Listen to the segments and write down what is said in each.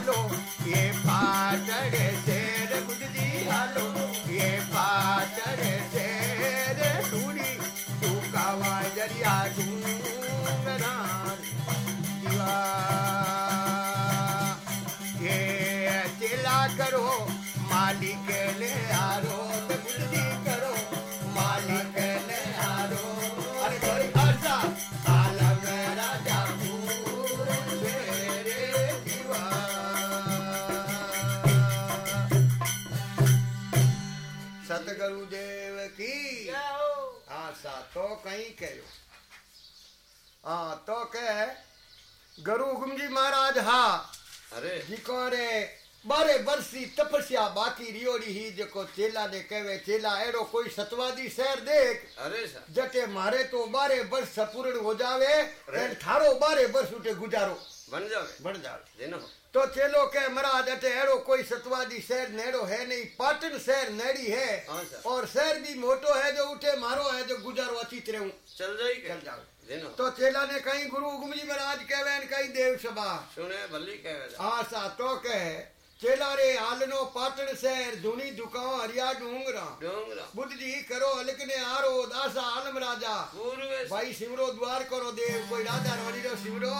हालो, ये पाचड़ शेर गुजरी हालो, ये पाचड़ शेर टूरी तू कावा ज़रिया ये चिला करो કર્યો હા તો કે ગરુ ગુમજી મહારાજ હા અરે જીકોરે બારે વર્ષી તપસ્યા બાકી રિયોડી હી જેકો ચેલા ને કહેવે ચેલા એડો કોઈ સતવાદી શહેર દેખ અરે જટે મારે તો બારે વર્ષ પૂર્ણ હો જાવે થારો બારે વર્ષ ઉઠે ગુજારો બન જાવે બન જાવે જેનો तो चेलो के महाराज अटे अड़ो कोई सतवादी शहर नेड़ो है नहीं पाटन शहर नेड़ी है हाँ, और शहर भी मोटो है जो उठे मारो है जो गुजारो अचित रहूँ। चल जाई चल जाओ। तो चेला ने कहीं गुरु जी महाराज कहवे कहीं देव सभा सुने भली कहवे हाँ सा तो कहे ચેલારે હાલનો પાટણ શહેર ધૂની દુકાઓ હરિયા ડુંગરા ડુંગરા બુદ્ધજી કરો અલક ને આરો દાસા આલમ રાજા ભાઈ સિમરો દ્વાર કરો દેવ કોઈ રાજા રોની રો સિમરો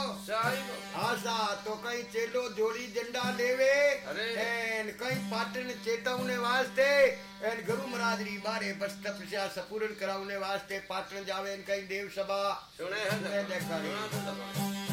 આસા તો કઈ ચેલો જોડી જંડા લેવે એન કઈ પાટણ ચેતવને વાસ્તે એન ગુરુ મહારાજ રી બારે બસ્ત પ્રજા સપૂરણ કરાવને વાસ્તે પાટણ જાવે એન કઈ દેવ સભા સુણે દેખાડે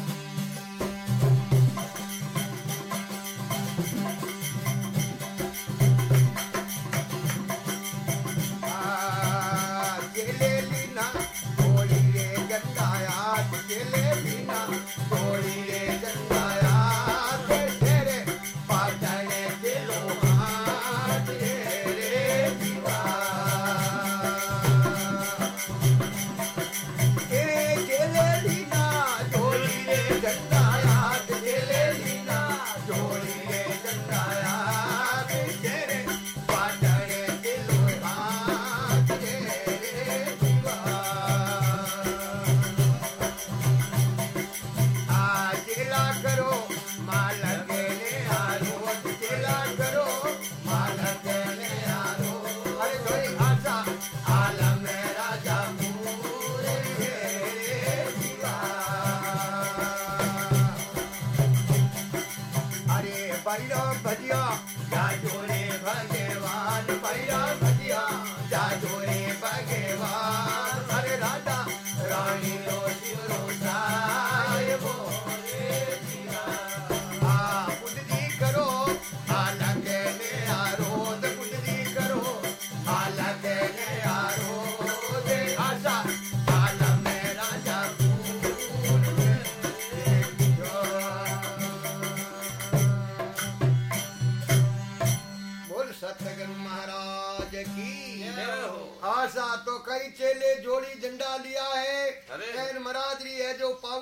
Fire!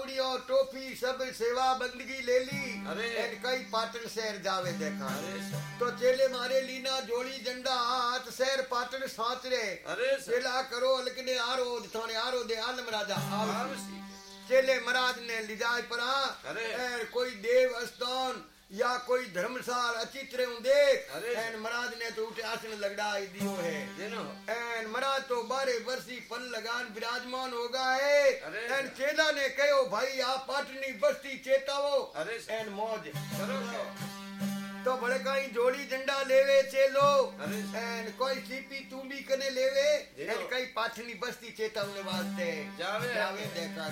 चूड़ियों टोपी सब सेवा बंदगी ले ली। अरे। कई पाटन शहर जावे देखा। तो चेले मारे लीना जोड़ी जंडा हाथ शहर पाटन साच रे। चेला करो अलकने आरो थाने आरो दे आलम राजा। चेले महाराज ने लिजाज परा। कोई देव स्थान या कोई धर्मशाल अचित्र देख एन महाराज ने तो उठे आसन लगड़ा दियो है। एन महाराज तो बारह वर्षी पल लगान विराजमान होगा है। एन चेला ने कहो भाई आप पाटनी बस्ती चेतावो। एन मौज। तो बड़े कहीं जोड़ी झंडा लेवे चेलो एन कोई सीपी तूमी कने लेवे। एन कई पाटनी बस्ती चेतावने वास्ते। जावे। जावे देखा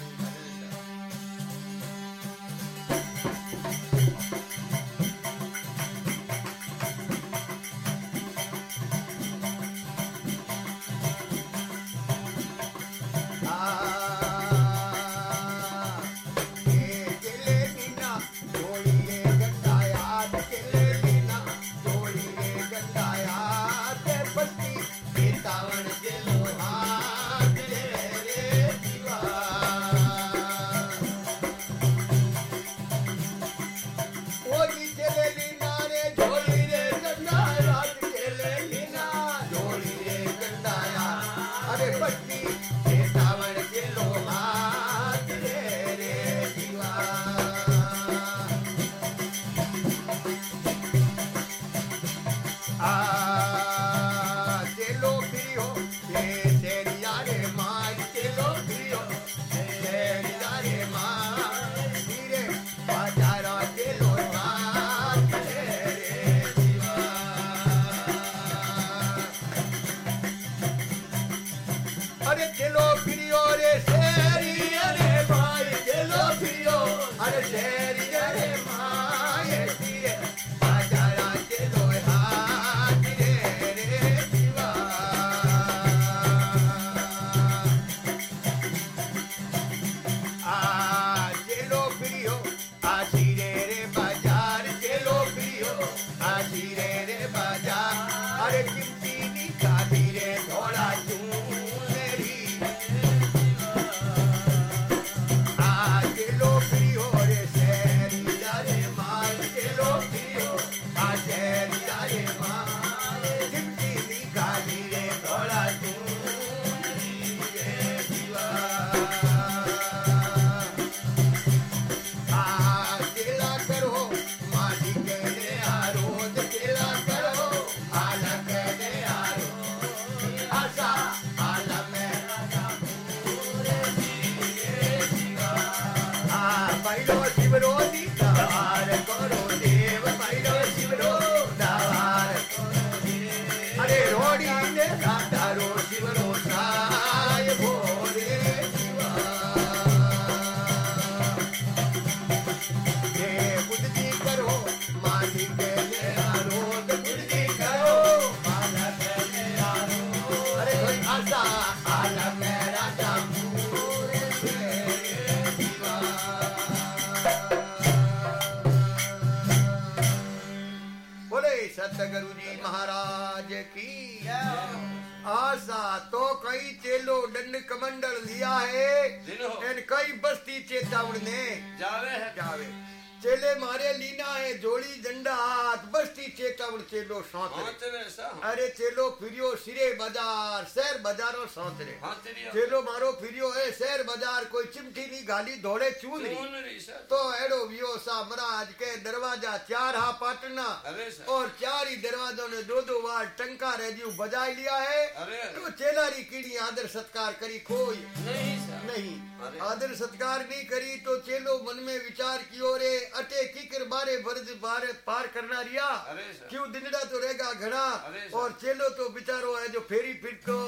जावे है जावे चेले मारे लीना है जोड़ी झंडा हाथ बस्ती चेतावण चेलो सौंतरे अरे चेलो फिरियो सिरे बाज़ार शहर बाजारो सौंतरे चेलो मारो फिरियो है शहर बाज़ार कोई चिमटी नी गाली धोड़े चून रही तो एड़ो वियो सा महाराज के दरवाज़ा चार हा पाटना। और चार ही दरवाजों ने दो दो बार टंका रेडियो बजाई लिया है। तो चेलारी कीड़ी आदर सत्कार करी कोई नहीं। आदर सत्कार नहीं करी तो चेलो मन में विचार कियो रे अटे किकर बारे वर्ज बारे पार करना रिया। क्यों दिनड़ा तो रहेगा घड़ा? और चेलो तो बिचारो है जो फेरी फिरतो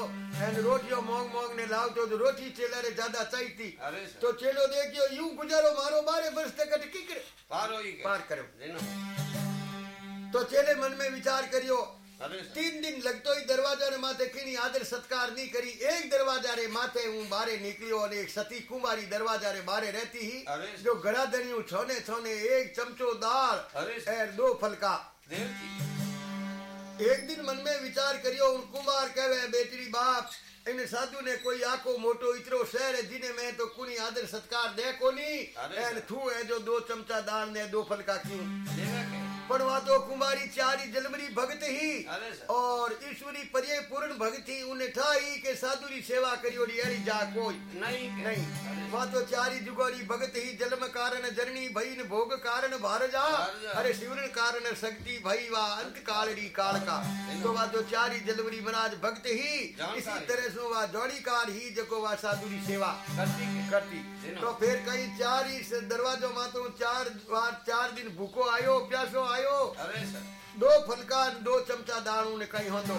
एन रोटियों मोंग मोंग ने लावतो तो रोटी चेला रे ज़्यादा चाहिए तो चेलो देखियो यूँ गुजारो मारो बारे वर्ष तक किकर पारो पार करो। तो चेले मन में विचार करियो तीन दिन लगतो ही दरवाज़ा ने माथे किनी आदर सत्कार नहीं करी एक दरवाज़ा रे माथे हूँ बारे निकलियो और एक सती कुमारी दरवाज़ा रे बारे रहती ही जो गड़ा दनियो छोने छोने एक चमचो दाल और दो फलका जी एक दिन मन में विचार करियो उन कुमार कहवे बेटरी बाप इन साधु ने कोई आको मोटो इतरो शहर है जिने में तो कुनी आदर सत्कार दे कोनी अरे जो दो तो कुमारी चारी जलमरी भगत ही। और ईश्वरी परिय पूर्ण भक्ति उन्हें ठाई के साधु री सेवा करियो री अरी जा कोई। नहीं नहीं अरे। तो चारी जुगोरी भगत ही जन्म कारण जननी भई भोग कारण भार जा। अरे शिवरण कारण शक्ति भई वा अंत काल री काल का। तो वहाँ तो चारी जलवरी महाराज भक्त ही। इसी तरह से वहाँ जोड़ी कार ही जको वहाँ साधु री सेवा करती करती। तो फिर कहीं चार ही दरवाजों तो चार बार चार दिन भूखो आयो प्यासो आयो अरे सर। दो फलका दो चमचा दाणू ने कहीं हो तो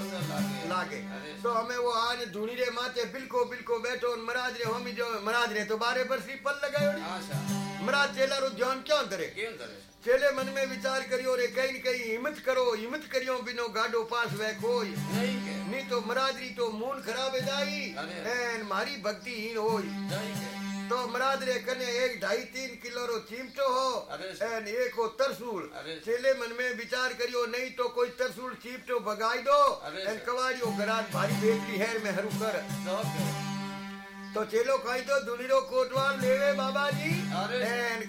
लागे। तो हमें वो आज धूनी रे माथे बिल्को बिल्को बैठो महाराज रे होमी जो महाराज रे तो बारे बरसी पल लगायो। आशा महाराज चेला रो ध्यान क्यों करे चेले मन में विचार करियो रे कहीं न कहीं हिम्मत करो हिम्मत करियो बिनो गाडो पास वे कोई नहीं तो महाराज री तो मून खराब है जाई एन मारी भक्ति हीन होई। तो महाराज रे कने एक ढाई तीन किलो रो चिमटो हो। एन एक हो तरसूल। चेले मन में विचार करियो नहीं तो कोई तरसूल चिमटो बगाई दो। एन कवाड़ियो गरान भारी बेटरी हेर में हरू कर। तो चेलो कहीं तो दुनीरो कोटवाल लेवे बाबा जी अरे। एन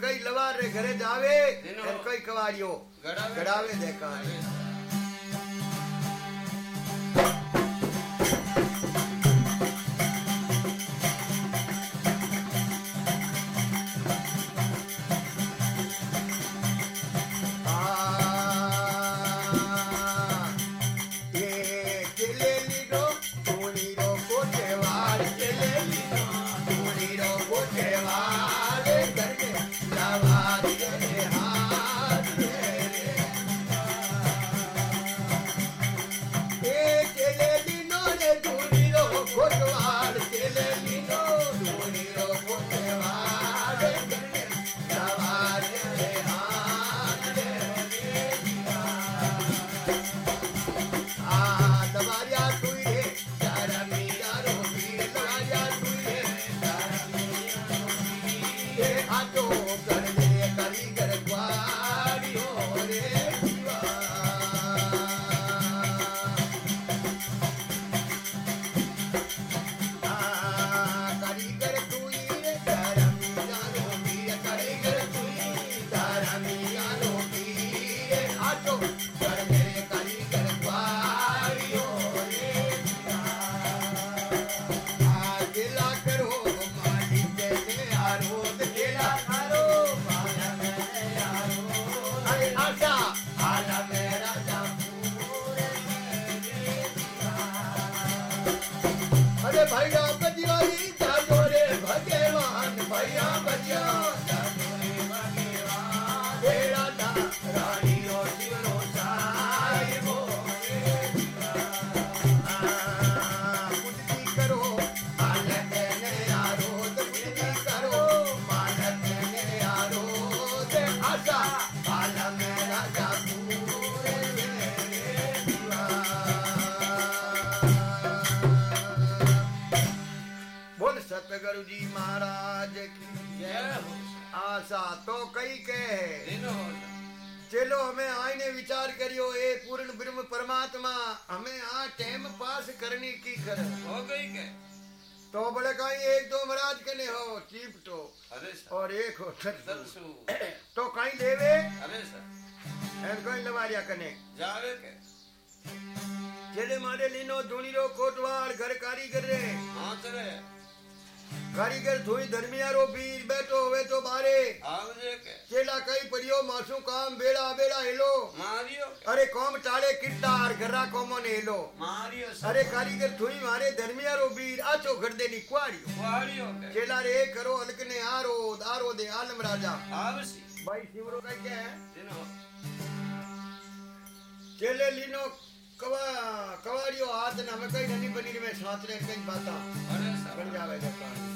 हमें आईने विचार करियो ए पूर्ण ब्रह्म परमात्मा हमें आ टाइम पास करने की कर। हो गई के तो बोले कहीं एक दो महाराज कने हो चीप तो। अरे सर। और एक हो तो कहीं लेवे? अरे सर। एन कहीं लवारिया कने जावे के जेले मारे लीनो धूनी रो कोटवाड़ घर कारीगर रे। हाथ रे कारीगर धोई धर्मियारो बीर बैठो हुए तो बारे चेला कई परियो मासू काम बेड़ा बेड़ा हेलो मारियो अरे कौम टाळे किट्टार घरा कोमो ने हेलो मारियो अरे कारीगर थुई मारे धर्मियारो बीर आचो घरदे नी कुआड़ियो वाड़ियो के चेला रे करो अलकने आरो दारो दे आलम राजा आवसी भाई शिवरो का क्या है चेले लीनो कवा कवाड़ियो हाथ न हमें कई धनी बनी में साथ रे कई बाता। बन जावे जका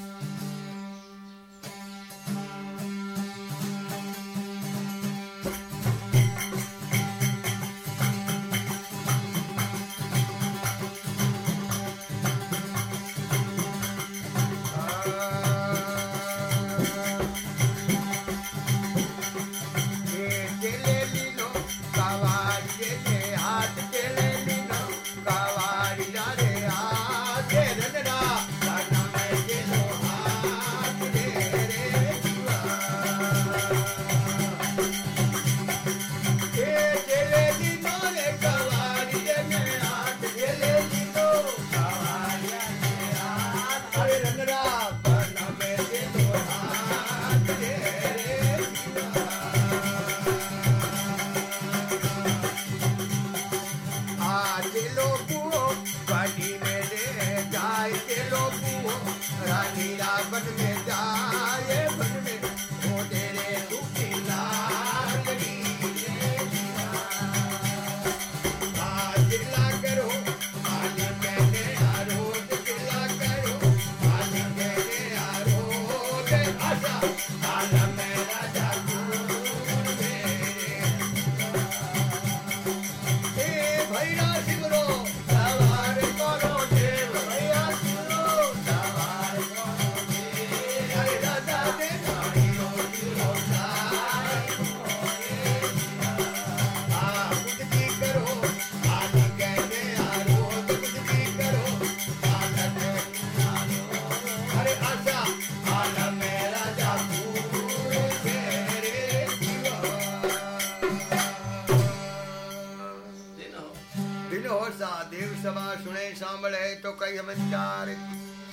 सांभळे तो कई हम चार।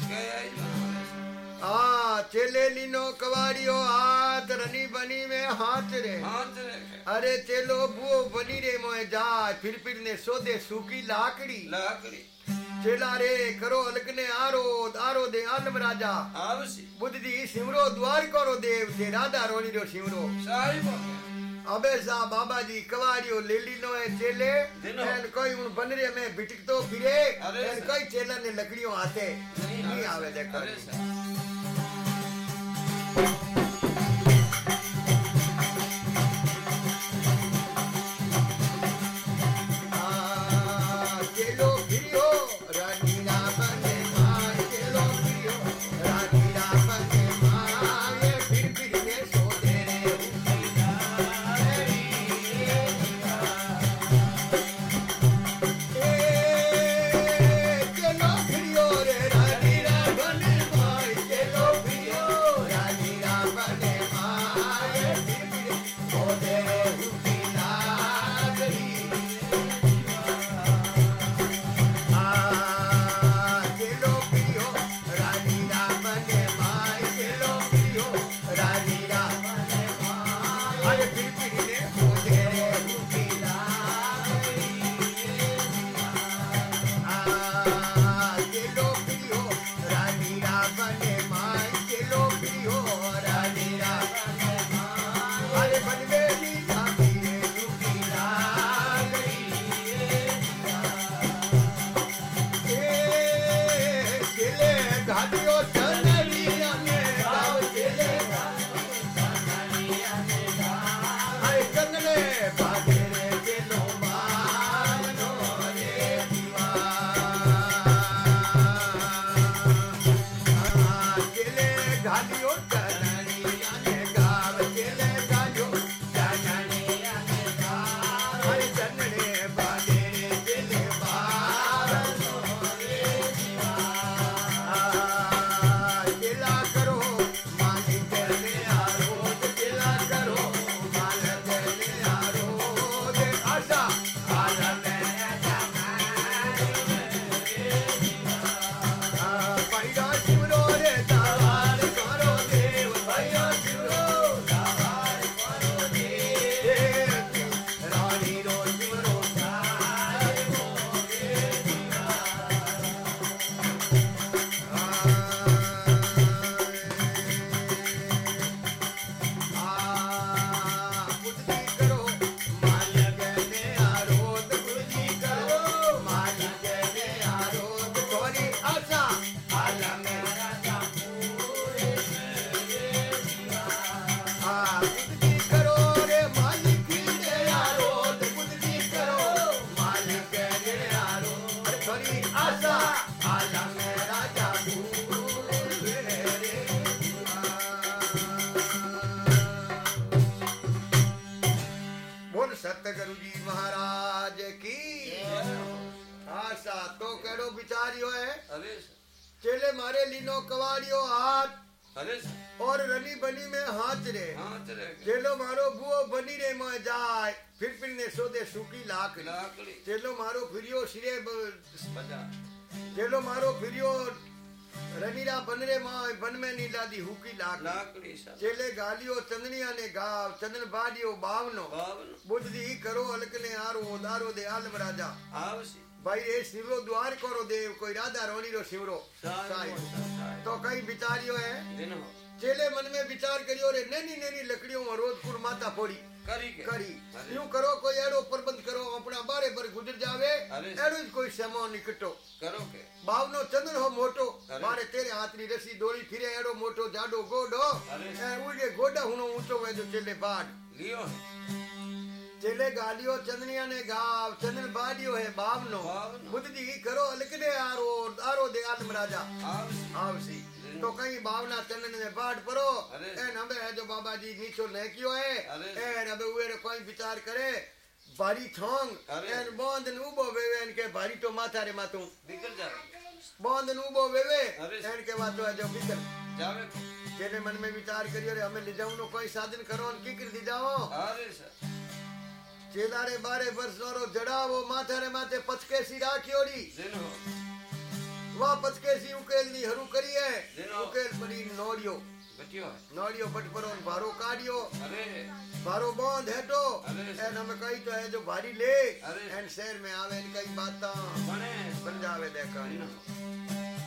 के आई मारे आ चेले लीनो कवाड़ियो हाथ रनी बनी में हाथ रे। हाथ रे। अरे चेलो बुओ बनी रे मोए जा फिर फिर ने सोदे सूकी लाकड़ी। लाकड़ी। चेला रे करो अलगने आरो आरो दे आलम राजा। आवसी। बुद्धि सिमरो द्वार करो देव ते राधा रोनी रो सिमरो। साहिबो अबे सा बाबा जी कवाड़ियो ले लीनो है चेले एन कोई उन बनरे में बिटक तो फिरे एन कोई चेला ने लकड़ियों आते नहीं आवे देखो ગાલિયો ચંદનિયા ને ગાવ ચંદન બાડિયો બાવનો બાવન બુદ્ધિ કરો અલકને આરો દારો દે આલમ રાજા આવશે भाई ये शिवरो द्वार करो देव कोई राधा रोनी रो शिवरो। तो कई बिचारियो है चेले मन में विचार करियो रे नैनी नैनी लकड़ियों में रोजपुर माता फोड़ी। करी के? करी। यूँ करो कोई एड़ो प्रबंध करो अपना बारे पर गुजर जावे एड़ो कोई समो निकटो करो के। भावनो चंदन हो मोटो मारे तेरे हाथ री रसी डोरी फिरे एड़ो मोटो जाडो गोडो। ए उड़े गोडा हुनो ऊंचो वे जो चेले बाड। लियो चेले गालियो चंदनिया ने गाव चंदन बाडियो है बावनो। बुद्धि की करो अलकने आरो आरो दे आत्म राजा। आवसी तो कहीं भावना चंदन में पाठ परो ए नबे है जो बाबा जी नीचो ले कियो है? ए नबे उए कोई विचार करे भारी थोंग एन बोंद न उबो वेवे एन के भारी तो माथा रे मातू। बिगड़ जावे बोंद न उबो वेवे एन के बात है जो बिगड़ जावे। चेले मन में विचार करियो रे हमें ले जाऊँ कोई साधन करो की कर दी जाओ? अरे सर। ચેલાડે બારે વર્ષનો જડાવો માથે ને માથે પચકેસી રાખી ઓડી વા પચકેસી ઉકેલની હરુ કરીએ ઉકેલ પડી નોડિયો નોડિયો પટપરો ભારો કાઢ્યો ભારો બોંધ હેટો એન અમે કઈ તો હે જો ભારી લે એન શહેર મે આવે એન કઈ બાતા સમજાવે દે કહાણી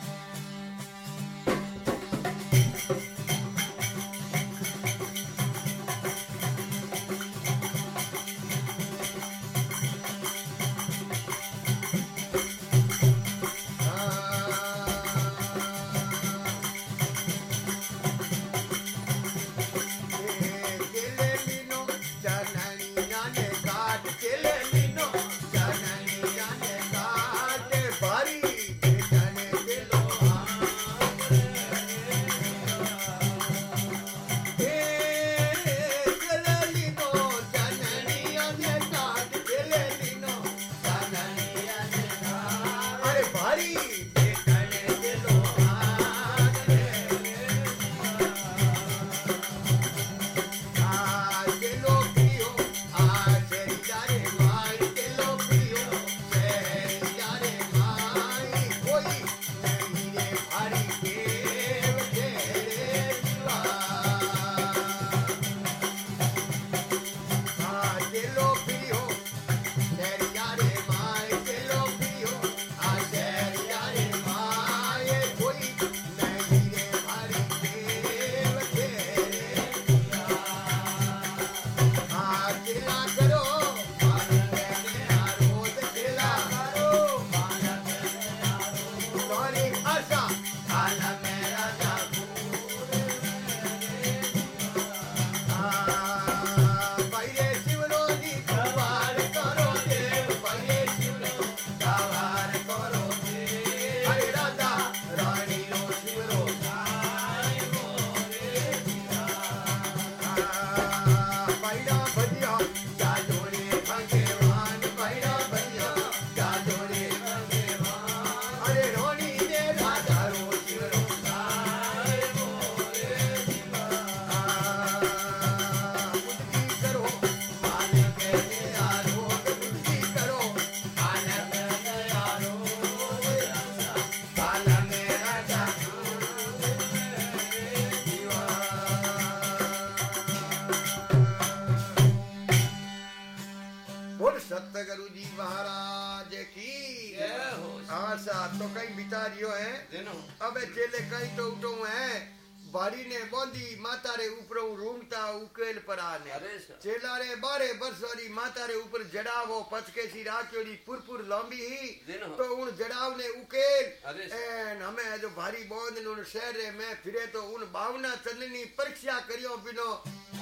ભારીને બોંધી માતારે ઉપર રૂંગતા ઉકેલ પર આને અરે સર ચેલારે બારે બરસોરી માતારે ઉપર જડાવો પચકેસી રાખ્યોડી પુરપુર લાંબી હી જેનો. તો ઉન જડાવને ઉકેલ અરે એન હમે જો ભારી બોંધ નું શહેર મેં ફિરે તો ઉન બાવના ચંદની પરીક્ષા કર્યો બિનો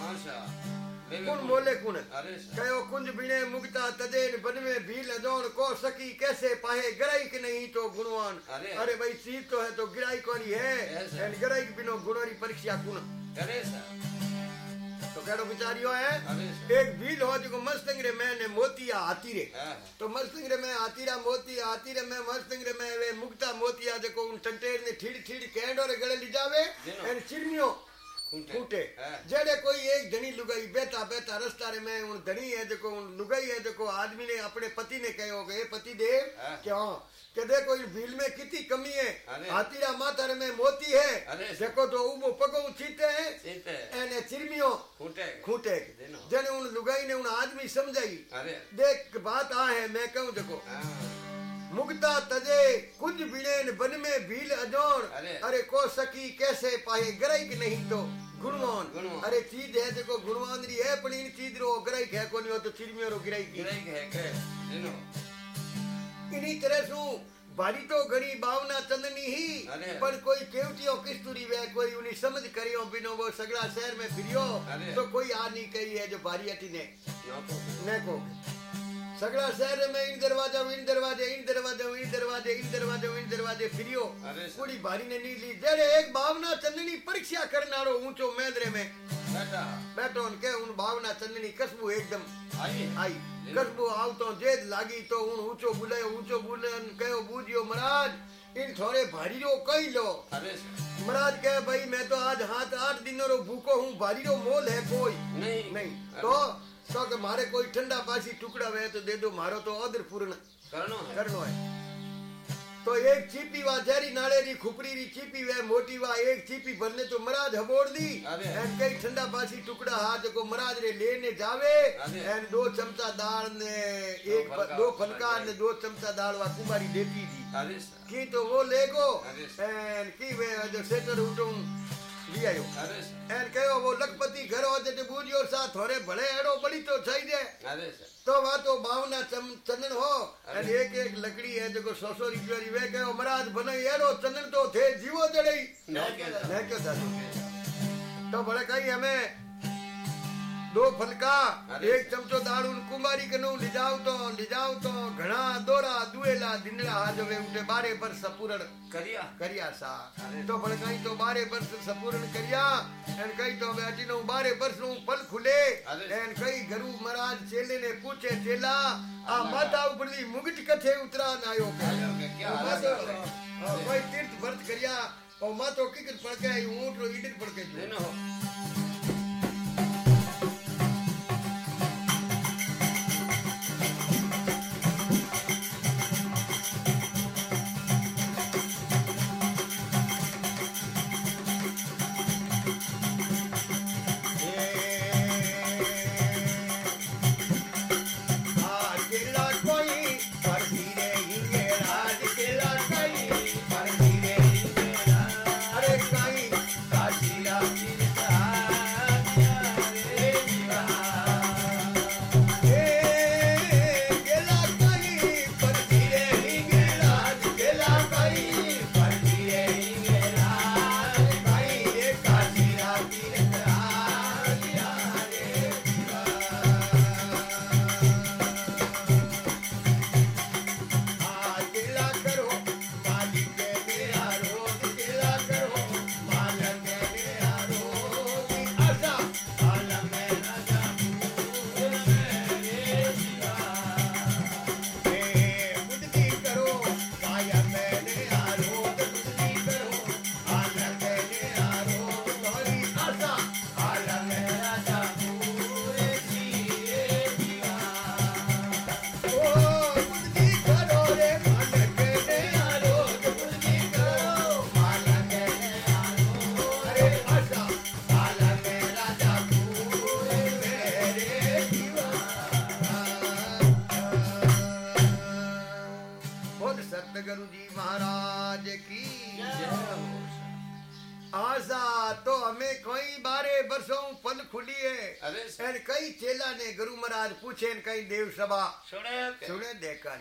આશા कुन बोले कुन? कयो कुंज बिणे मुक्ता तदेन बन भील दौड़ को सकी कैसे पाए गराई के नहीं तो गुणवान? अरे भाई सीत तो है तो गिराई कोनी है। एंड गराई के बिनो गुणोरी परीक्षा कुन? अरे तो कहो बिचारियो है एक भील हो जो मस्तंग रे मैंने मोतिया हाथी रे तो मस्तंग रे मैं हाथी रा मोती हाथी रे मैं मस्तंग रे मैं वे मुक्ता मोतिया देखो उन टंटेर ने ठीड़ ठीड़ केंडो रे गले ली जावे। एंड चिरमियो खूंटे। हाँ। जेड़े कोई एक धनी लुगाई बेटा बेटा रस्ता रे में उन धनी है जेको उन लुगाई है जेको आदमी ने अपने पति ने कहो कि पति देव हाँ। क्यों? के देखो इस भील में कितनी कमी है। हाथीरा माथा रे में मोती है। देखो तो उबो पगो चीते है। एने चिरमियो। खूंटे। खूंटे। जेनो। जने उन लुगाई ने उन आदमी समझाई। देख बात आ है मैं कहूँ देखो। मुक्ता तजे कुंज बिड़ेन बन में भील अजोर। अरे। को सकी कैसे पाए गराई की नहीं तो? गुणवान। अरे चीज़ है देखो गुणवान री है पण इन चीज़ रो गराई है कोनी हो तो चिरमियो रो गिराई की। गिराई है के जेनो इनी तरह सु भारी तो घणी भावना चंदनी ही पर कोई केवटियो किस्तूरी वे कोई उनी समझ करियो बिनो वो सगड़ा शहर में फिरियो तो कोई आ नहीं कही है जो भारी अटी ने। ने को सगड़ा शहर में इन दरवाज़ा इन दरवाजे इन दरवाजे इन दरवाजे इन दरवाजे इन दरवाजे फिरियो। अरे भारी ने नी ली जड़े एक भावना चंदनी परीक्षा करनारो ऊंचो मेंदरे में। बैठो। न के उन भावना चंदनी कसबू एकदम। आई। आई कसबू आवतो जेद लागी तो उन ऊंचो बुलायो ऊंचो बुलन कयो बूझियो महाराज इन थोड़े भारी रो कई लो महाराज कहे भाई मैं तो आज हाथ आठ दिनों रो भूखो हूँ भारी रो मोल है कोई। नहीं। नहीं। तो तो के मारे कोई ठंडा पासी टुकड़ा वे तो दे दो मारो तो ऑर्डर पूर्ण करनो है करनो है तो एक चीपी वा जहरी नाले री खुपरी री चीपी वे मोटी वा एक चीपी भरने तो मराज हबोड़ दी अरे। एन कई ठंडा पासी टुकड़ा हाथ को मराज रे लेने जावे अरे। एन दो चमचा दाल ने एक प- फलका, दो फलका अरे। ने दो चमचा दाल वा कुमारी देती थी अरे सर की तो वो ले गो अरे। एन की वे जो सेटर उठो ली आयो अरे सर एन कहो वो लखपति घर हो जते बूझियो सा थोड़े भले एड़ो बड़ी तो सही दे अरे सर तो वह तो भावना चम, चंदन हो और एक एक लकड़ी है जो सौ सौ दो फलका एक चमचो दारू कुमारी कनु लिजाओ तो लिजाओ तो घना दोरा दुएला दिनड़ा हाथ वे उठे बारे पर सपूरण करिया। करिया सा। तो कई तो बारे वर्ष संपूर्ण करिया एन कई तो वे अजीनो बारे वर्ष नु फल खुले। एन कई गुरु महाराज चेले ने पूछे चेला आ माता उपरली मुगट कथे उतरा के। आयो कोई तीर्थ व्रत करिया ओ मातो किकर पड़ के ऊँट रो ईडर पड़ के सतगुरु जी महाराज की। आशा तो हमें कई बारे बरसों फल खुली है। एन कई चेला ने गुरु महाराज पूछे कई देव सभा। सुने देखा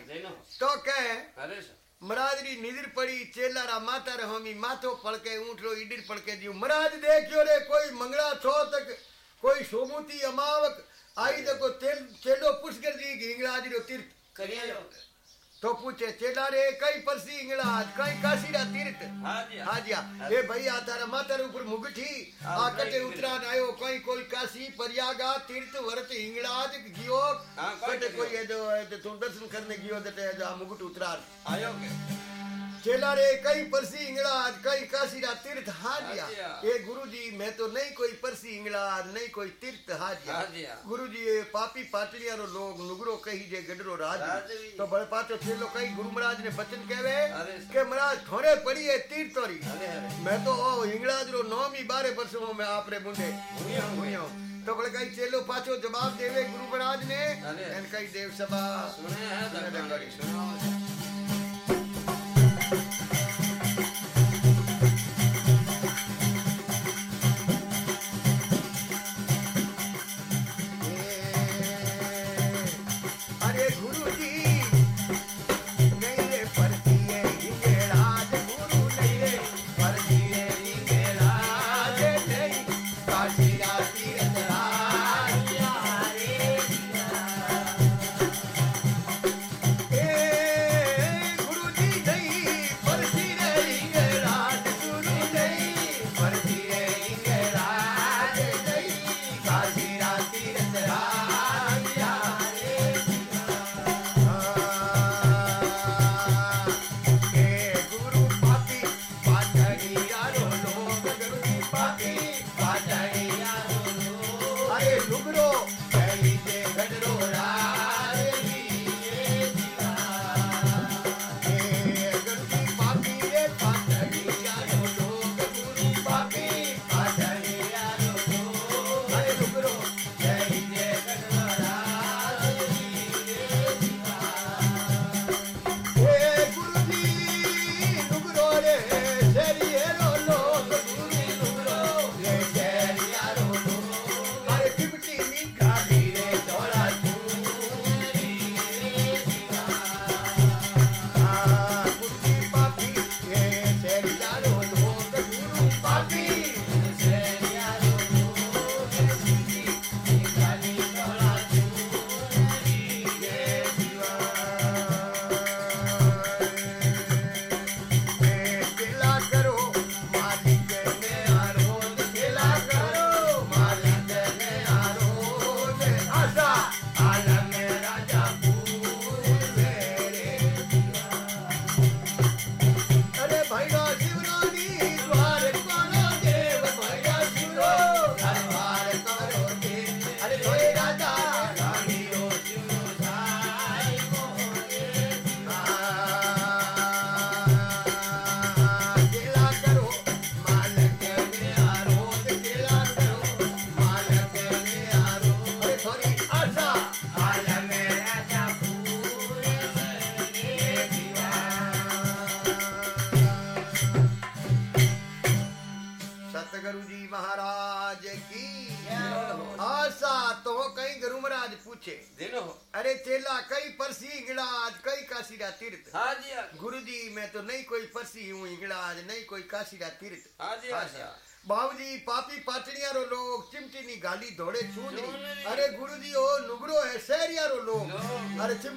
तो कहे अरे सर। महाराज री पड़ी चेला रा माता रे होमी माथो पड़के ऊँटरो ईडिर पड़के दियो। महाराज देखियो रे कोई मंगला छो तक कोई सोमूती अमावक आई देखो तेल चेलो पुष्कर जी की हिंगराज रो तीर्थ। करिया तो पूछे चेला रे कई परसी इंगला कई काशीरा तीर्थ? हाँ जी हाँ। हाँ हाँ। ए भाई आ तारा माता रे ऊपर मुगठी आ कटे उतरान आयो कई कोई काशी प्रयागा तीर्थ व्रत इंगला गियो। कटे कोई ए जो तो तुम दर्शन करने गियो जटे मुगट उतरान आयो के। चेला रे कई परसी इंगड़ाज कई काशी का तीर्थ हाजिया। ये गुरु जी मैं तो नहीं कोई परसी इंगड़ाज नहीं कोई तीर्थ हाजिया। गुरु जी ये पापी पाटलिया रो लोग नुगरो कही जे गडरो राज। तो बड़े पाचो चेलो कई गुरु महाराज ने वचन कहवे के महाराज थोड़े पड़ी है तीर्थ मैं तो ओ इंगड़ाज रो नौमी बारह परसों में आपरे बुंडे तो बड़े कई चेलो पाचो जवाब देवे गुरु महाराज ने। कई देव सभा। सुने है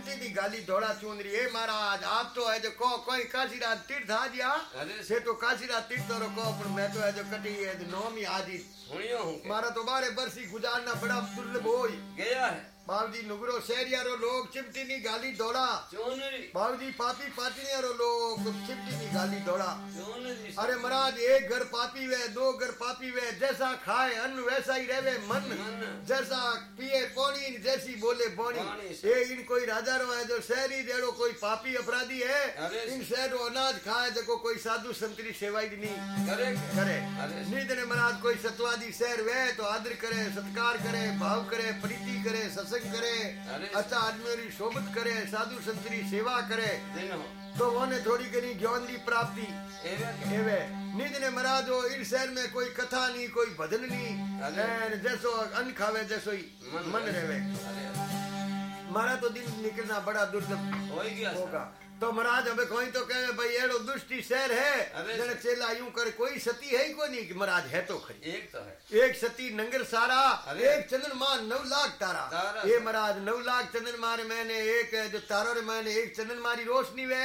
जी दी गाली धोड़ा चूंद रही है महाराज आप तो है जो को कोई काशीराज तीर्थ आ गया से तो काशीराज तीर्थ तो रखो पर मैं तो है जो कटी है नौमी आजी सुनियो हूँ मारा तो बारे बरसी गुजारना बड़ा दुर्लभ होई गया है बालजी नुगरो शहरियारो लोग चिमटी नी गाली दौड़ा बालजी पापी पाटनियारो लोग चिमटी नी गाली दौड़ा अरे महाराज एक घर पापी वे दो घर पापी वे जैसा खाए अन्न वैसा ही रहे मन। जैसा पिए पानी जैसी बोले पानी। ये इन कोई राजा रो है जो शहरी जेड़ो कोई पापी अपराधी है इन शहर अनाज खाए जो कोई साधु संतरी सेवाई नहीं। करे। करे। नहीं महाराज कोई सतवादी शहर वे तो आदर करे सत्कार करे भाव करे प्रीति करे सत्संग सत्संग करे अच्छा आदमियों और शोभित करे साधु संतरी सेवा करे तो उन्हें थोड़ी घनी ज्ञान की प्राप्ति। एवे। ने महाराज हो इन शहर में कोई कथा नहीं कोई भजन नहीं जैसो अन्न खावे जैसो ही मन, मन रहे। मारा तो दिन निकलना बड़ा दुर्लभ होगा। तो महाराज हमें कोई तो कहे भाई एड़ो दुष्टी शहर है अरे चेला यूँ करे कोई सती है ही कोई नहीं महाराज है तो खरी एक तो है एक सती नंगर सारा। एक चंद्रमा नौ लाख तारा तारा। ये महाराज नौ लाख चंद्रमा रे मैंने एक जो तारों रे मैंने एक चंद्रमा री रोशनी वे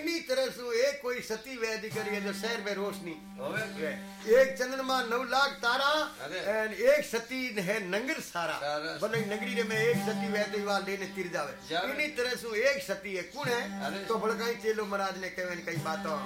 इन्हीं तरह से एक कोई सती वे है जो शहर में रोशनी। एक चंद्रमा नौ लाख तारा एंड एक सती है नंगर सारा। भले नगरी रे में एक सती वे तो लेने तिर जावे। इन्हीं तरह से एक सती है कौन है। तो भड़काई चेलो महाराज ने कहे कई बातों।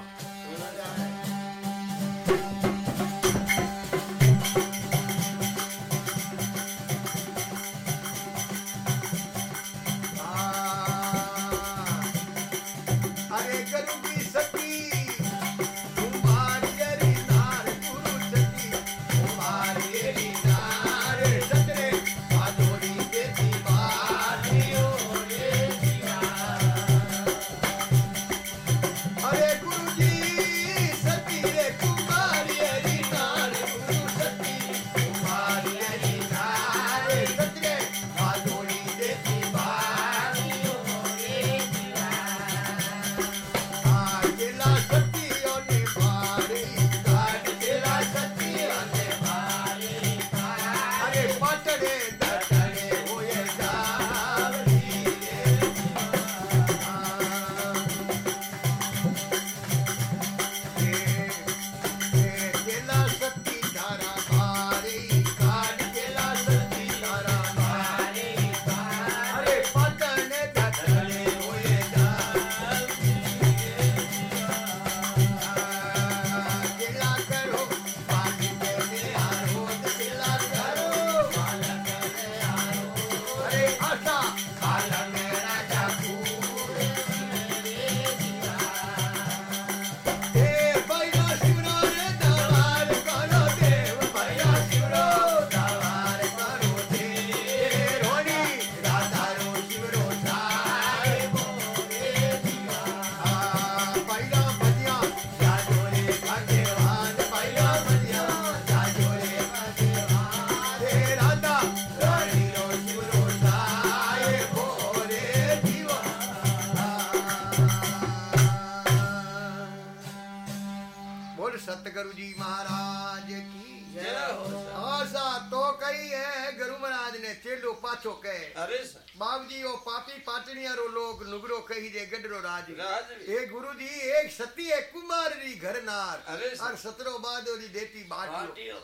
और सतरो बादो री देती बाटियो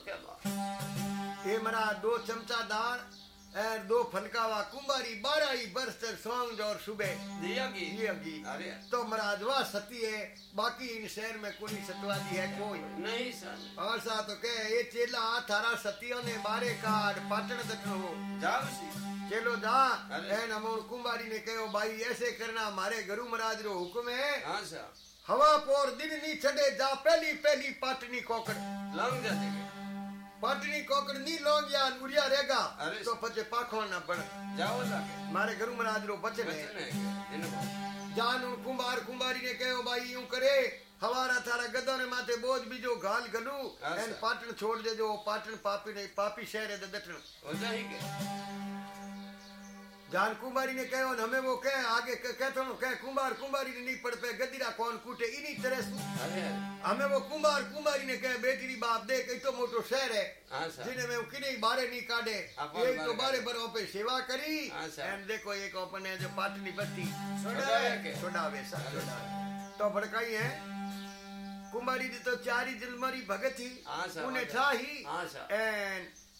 ए मरा दो चमचा दाल और दो फनकावा कुंबारी बारह ही बरस सोंग और सुबह दिया की ये अगी अरे तो महाराज वह सती है बाकी इन शहर में कोई सतवादी है कोई नहीं सर और सा तो कहे ये चेला थारा सतियों ने बारे काट पाटन दटन हो जाओ सी चलो जा। एन अमोल कुंबारी ने कहो भाई ऐसे करना हमारे गुरु महाराज रो हुक्म है हाँ सर हवा पोर दिन नी छड़े जा पहली पहली पाटनी कोकड़ लंग जाते पाटनी कोकड़ नी लोग या उड़िया रहेगा तो पचे पाखो ना पड़ जाओ जाके मारे गुरु महाराज रो बचन है बचन है के इनको जान उन कुंभार कुंभारी ने कहो भाई यूँ करे हवारा थारा गदो ने माथे बोझ बीजो गाल गलू अच्छा। एन पाटन छोड़ दे जो पाटन पापी ने पापी शहर है दटन हो जाए जान कुंभारी ने कहो हमें वो कहे आगे कहते हो कहे कुंभार कुंभारी ने नहीं पड़ पे गदीरा कौन कूटे इन्हीं तरह से हमें वो कुंभार कुंभारी ने कहे बेटी री बाप देख तो मोटो शहर है हाँ जिन्हें में किने बारे नहीं काटे एक तो बारे बारे पे सेवा करी। हाँ, एंड देखो एक अपने जो पाटनी बत्ती। छोड़ावे के। छोड़ावे सर छोड़ावे। तो भड़काई है। कुंभारी जी तो चारी जिलमरी भगत। ही हाँ, सर,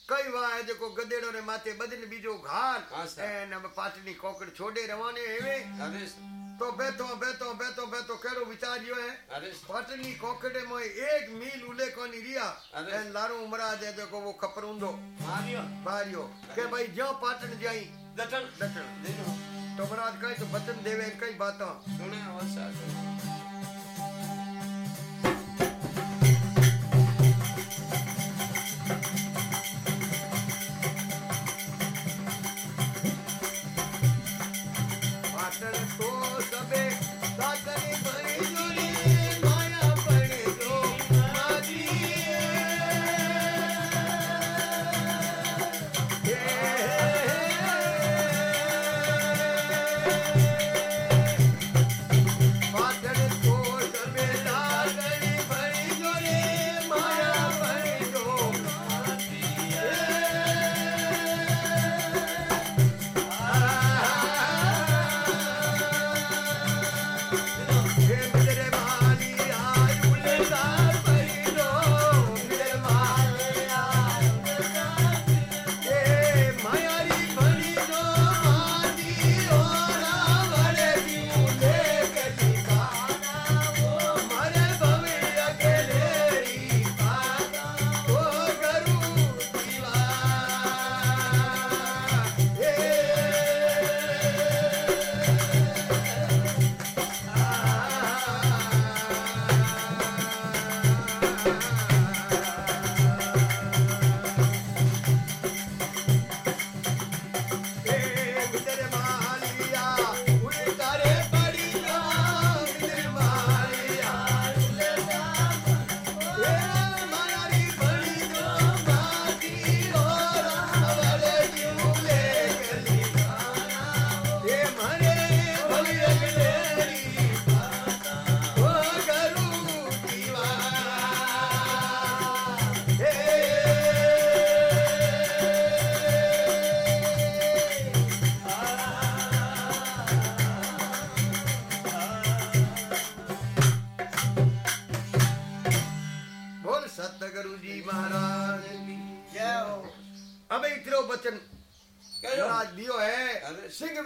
उन्हें हाँ, ठा ही हाँ, सर। एंड कई वाह है जेको गदेड़ो ने माथे बदन बीजो घाल हाँ, सर। एंड अब पाटनी कोकड़ छोड़े रवाने हेवे अरे सर तो बेतो बेतो बेतो बेतो केड़ो विचार यो है अरे सर पाटनी कोकड़े में एक मील उले कोनी रिया अरे। एंड लारू उमरा दे देखो वो खपरूंदो मारियो बारियो के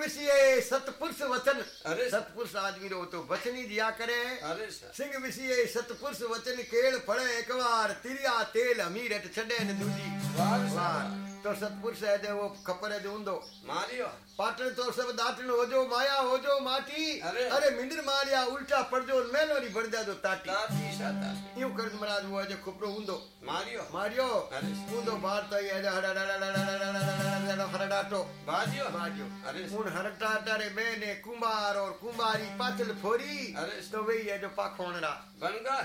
विषय सतपुरुष वचन। अरे। सतपुरुष आदमी रो तो वचनी दिया करे। अरे सिंह विषय सतपुरुष वचन केळ फळे एक बार तिरिया तेल अमीरट छडे न दूजी। वाह वाह। ತೊರ್ಸತ್ಪುರುಷ ದೇವೋ ಕಪ್ಪರೆ ದೇವಂದು ಮಾರಿಯೋ ಪಾಟಣ ತೋರ್ಸಬ ದಾಟಣ ಹೋಜೋ ಮಾಯಾ ಹೋಜೋ ಮಾಟಿ ಅರೆ ಮಿಂದ್ರ ಮಾರಿಯಾ ಉಲ್ಟಾ ಪಡ್ಜೋ ಮೇಲೋರಿ ಬರ್ದಾದೋ ತಾಟಿ ತಾಟಿ ಶಾತಾ ಇವು ಕರ್ದ ಮರಾಜ್ ಹೋಜೋ ಕುಪ್ರೋ ಉಂದೋ ಮಾರಿಯೋ ಮಾರಿಯೋ ಉಂದೋ ಭಾರತ ಯದ ಹರಡಾಟೋ ಬಾಜಿಯೋ ಬಾಜಿಯೋ ಅರೆ ಉನ್ ಹರಟಾಟರೆ ಮೇನೆ ಕುಮಾರ್ और कुमारी पाचल फोरी अरे तो वही है जो पाखोणरा बन गए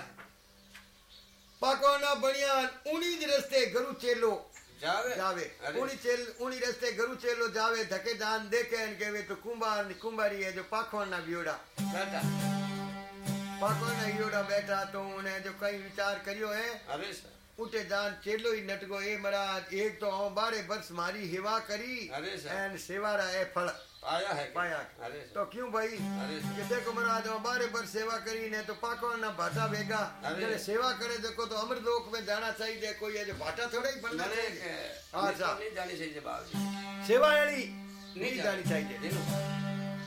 पाकोना बनियान उन्हीं रस्ते गरु चेलो જાવે જાવે ઉણી ચેલ ઉણી રસ્તે ગરુ ચેલો જાવે ધકે દાન દેખે ને કેવે તો કુંભાર ને કુંભારી એ જો પાખોણ ના બિયોડા બેટા પાખોણ ના બિયોડા બેઠા તો ઉણે જો કઈ વિચાર કર્યો હે અરે સર ઉઠે દાન ચેલો ઈ નટગો એ મરા એક તો હું બારે વર્ષ મારી હેવા કરી અરે સર એન સેવારા એ ફળ आया है पाया तो क्यों भाई? कि देखो महाराज बारह बार सेवा करी ने तो पाको ना भाटा भेगा। अरे। सेवा करे देखो तो अमर लोक में जाना चाहिए कोई जो भाटा थोड़ा ही बनना चाहिए। हाँ, अच्छा। नहीं जानी चाहिए बाबू सेवा वाली नहीं जानी। चाहिए।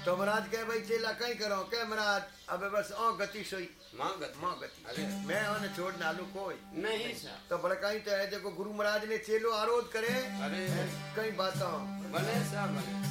तो महाराज कह भाई चेला कहीं करो? कह महाराज अबे बस ओ गति सोई। माँ गति। माँ गति। अरे। मैं उन्हें छोड़ डालू कोई। नहीं तो भड़काई तो है देखो गुरु महाराज ने चेलो आरोध करे। अरे। कई बात बने सा बने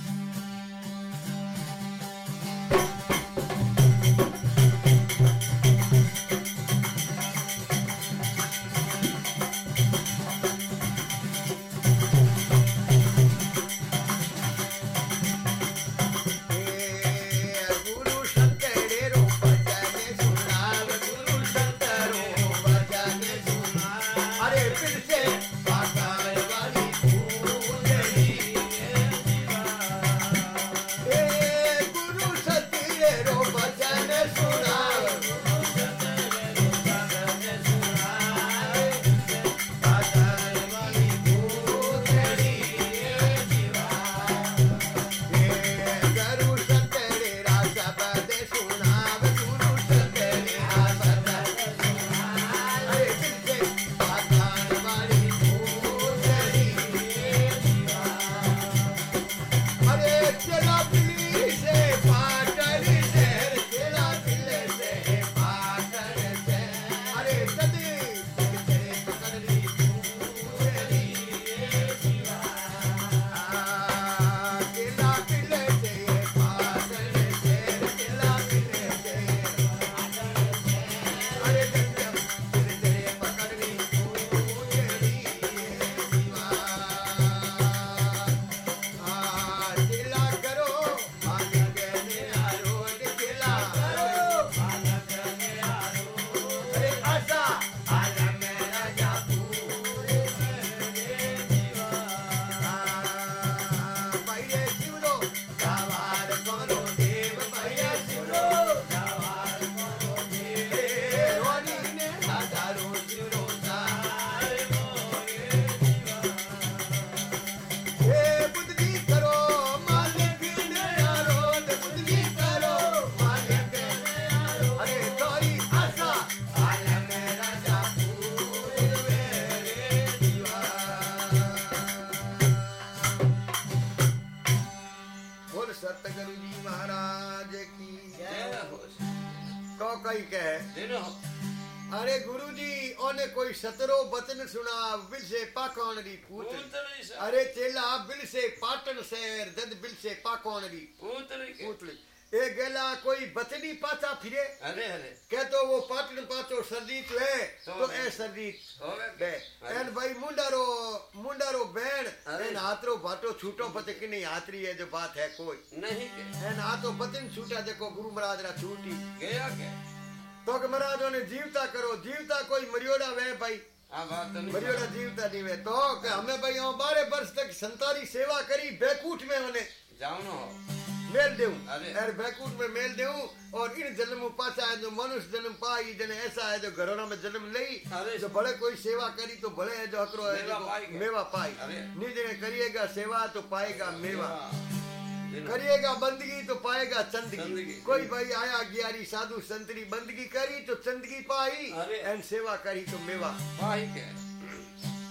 से पाकोण री पूत अरे चेला बिल से पाटन शहर दद बिल से पाकोण री पूतली ए गेला कोई बतनी पाचा फिरे? अरे अरे। कह तो वो पाटन पाचो सरदीत ले तो, तो ए सरदीत। एन भाई मुंडारो मुंडारो बैण एन हाथरो बाटो छूटो पते नहीं हाथरी है जो बात है कोई। नहीं एन हाथो बतन छूटा देखो गुरु महाराज रा छूटी। गया क्या तो महाराजों ने जीवता करो जीवता कोई मरियोड़ा वे भाई। બરિયોડા જીવતા દીવે તો કે અમે ભાઈ હું બારે વર્ષ તક સંતારી સેવા કરી બેકૂટ મેં મને જાવનો मेल देऊ अरे बैकुंठ में मेल देऊ और इन जन्म पाचा है जो मनुष्य जन्म पाई जने ऐसा है जो घरों में जन्म नहीं जो भले कोई सेवा करी तो भले है जो हकरो है मेवा पाई नहीं जने करिएगा सेवा तो पाएगा मेवा करिएगा बंदगी तो पाएगा चंदगी। चंदगी। कोई भाई आया ग्यारी साधु संतरी बंदगी करी तो चंदगी पाई एंड सेवा करी तो मेवा। पाई के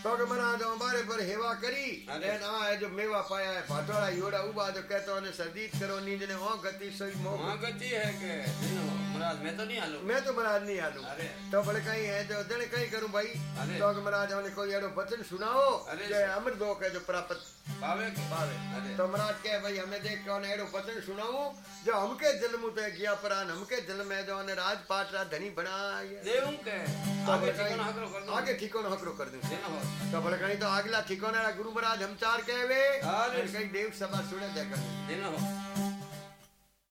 तो कि महाराज हमारे पर हेवा करी अरे। आ है जो मेवा पाया है भाटोड़ा योड़ा उबा जो कहतो ने सर्दीत करो नींद ने ओ गति सोई मोह गति है के दिनो महाराज मैं तो नहीं हालू मैं तो महाराज नहीं आलू अरे। तो बोले कहीं है जो दण कहीं करूँ भाई। तो महाराज हमने कोई एड़ो वचन सुनाओ अमर दो के जो प्राप्त पावे पावे। तो महाराज कहे भाई हमें देख कौन एड़ो वचन सुनाओ जो हमके जन्म तो गया परान हमके जन्म है जो ने राजपाट रा धनी तो आगे ठिकाना हकरो कर दो आगे ठिकाना हकरो कर दूँ देना हो तो बोले कहीं तो अगला ठिकाना गुरु महाराज हम